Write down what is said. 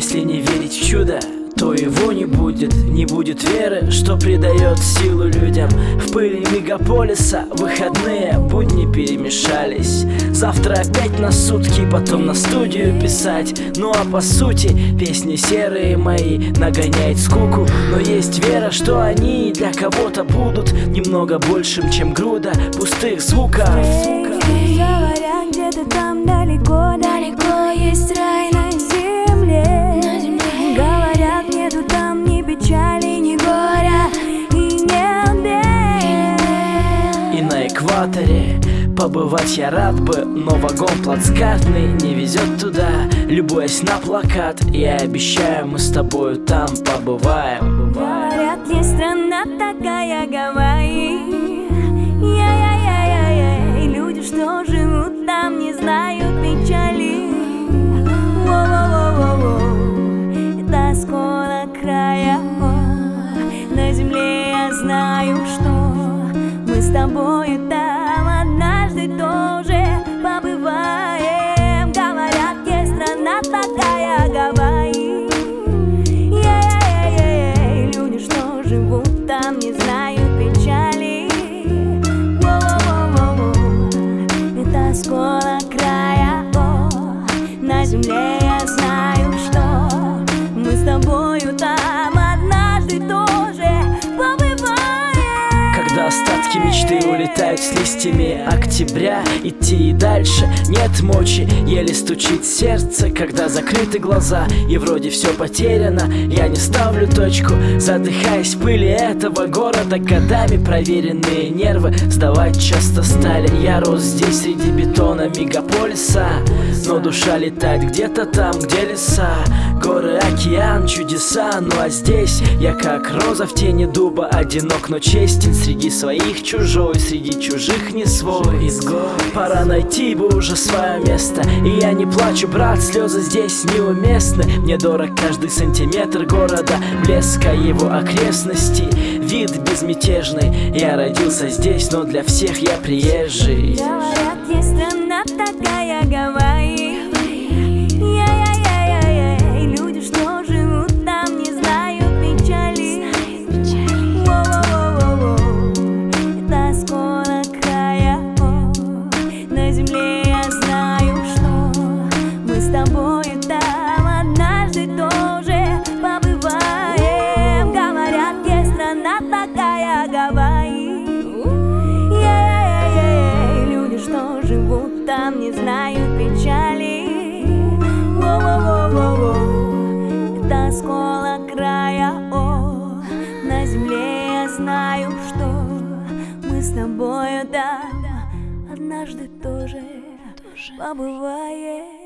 Если не верить в чудо, то его не будет. Не будет веры, что придает силу людям. В пыли мегаполиса выходные будни перемешались. Завтра опять на сутки, потом на студию писать. Ну а по сути, песни серые мои нагоняют скуку. Но есть вера, что они для кого-то будут Немного большим, чем груда пустых звуков. Эй, говоря, где-то там далеко, далеко есть экваторе Побывать я рад бы, но вагон плацкартный не везет туда Любуясь на плакат, я обещаю, мы с тобою там побываем Говорят, есть страна такая Гавайи. Я-я-я-я-я. Люди, что живут там, не знают печали. Воу-воу-воу-воу. Это осколок края. На земле я знаю, что с тобой там однажды тоже побываем. Говорят, есть страна такая Гавайи. Ей-ей-ей, люди, что живут там, не знают печали. Воу-воу-воу-воу, Это осколок Остатки мечты улетают с листьями октября. Идти и дальше нет мочи, еле стучит сердце Когда закрыты глаза. И вроде все потеряно Я не ставлю точку, задыхаясь в пыли этого города Годами проверенные нервы. Сдавать часто стали Я рос здесь среди бетона мегаполиса. Но душа летает где-то там, где леса. Горы, океан, чудеса Ну а здесь я как роза в тени дуба Одинок, но честен Среди своих чужой, среди чужих не свой. Изгой Пора найти бы уже свое место. И я не плачу, брат, слезы здесь неуместны. Мне дорог каждый сантиметр города Блеска его окрестностей Вид безмятежный. Я родился здесь, но для всех я приезжий. Говорят, есть страна такая Гавайи. На земле я знаю, что мы с тобой там однажды тоже побываем. Говорят, есть страна такая Гавайи. Ей-ей-ей, люди, что живут там, не знают печали. Воу-воу-воу-воу, Это осколок края. О, на земле я знаю, что мы с тобою там однажды тоже побываем.